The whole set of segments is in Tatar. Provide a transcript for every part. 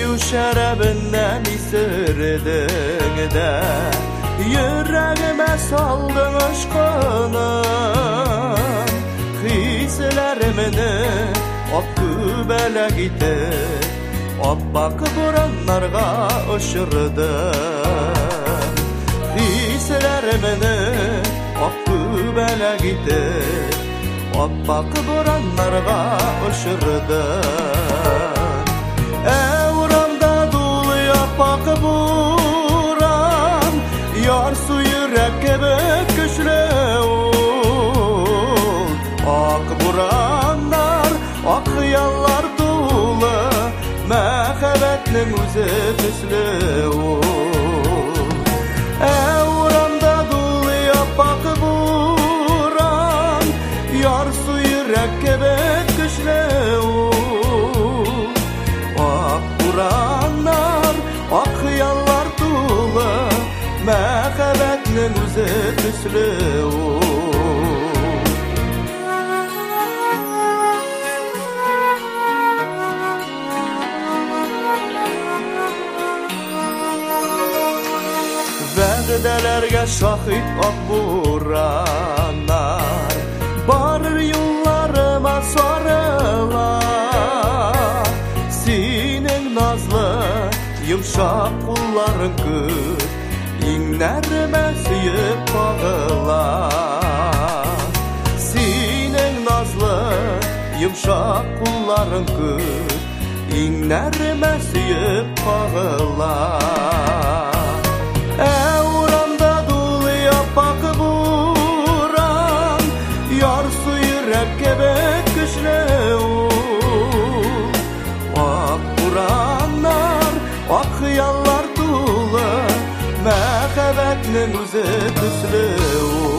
Yu şarabından isir de Yüreğime saldın aşkını Hislerimini Ap kübele gitti Ap bak buranlarga ışırdı Hislerimini Ap kübele gitti Ap bak buranlarga ışırdı pak buran suyu su yürek gibi köşle o pak buranlar ak yallar dolu mehabetle müzefesle o evranda dolu ya pak buran yar su yürek köşle o үзеңнен үзі түсілі Дәләргә шахит ак бураннар Бар юлларыма сарыла Синең назлы йомшак кулларың көт Нәрмәс йөй пагыла. Синең назлы, юмшак кулларың кү. Иңнәр мәс йөй пагыла. Venüs'e küsle o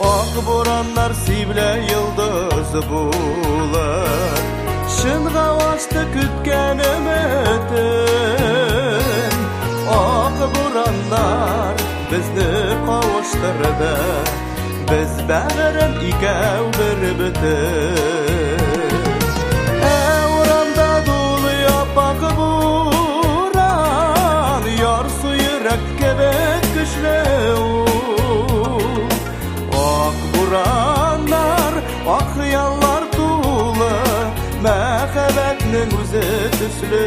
Ah boranlar yıldız bular Şın kavaçta kütken ömeden Ah boranlar bizde kavuşturdu без бәгерем икәү бер бетеш ә урамда дулы аппак буран яр сыйрак кебек көчле ак бураннар үзе төсле